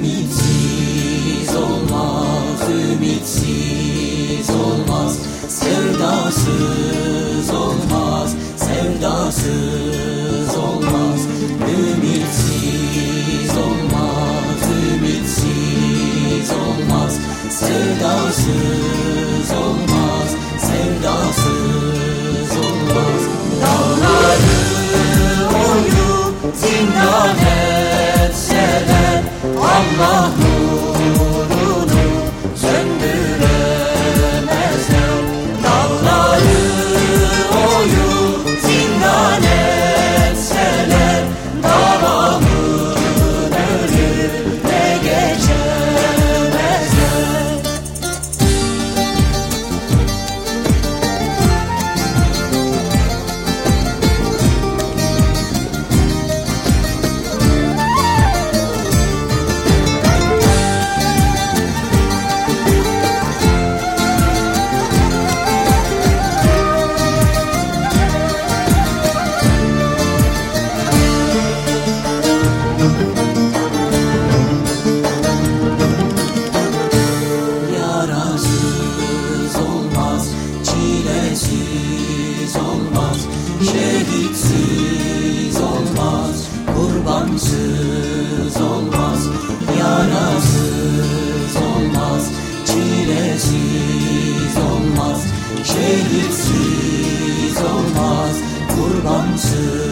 Ümitsiz olmaz, ümitsiz olmaz. Sevdasız olmaz, sevdasız olmaz. Ümitsiz olmaz, ümitsiz olmaz. Sevdasız Allah olmaz Şehitsiz olmaz Kurbansız olmaz Yarasız olmaz Çilesiz olmaz Şehitsiz olmaz Kurbansız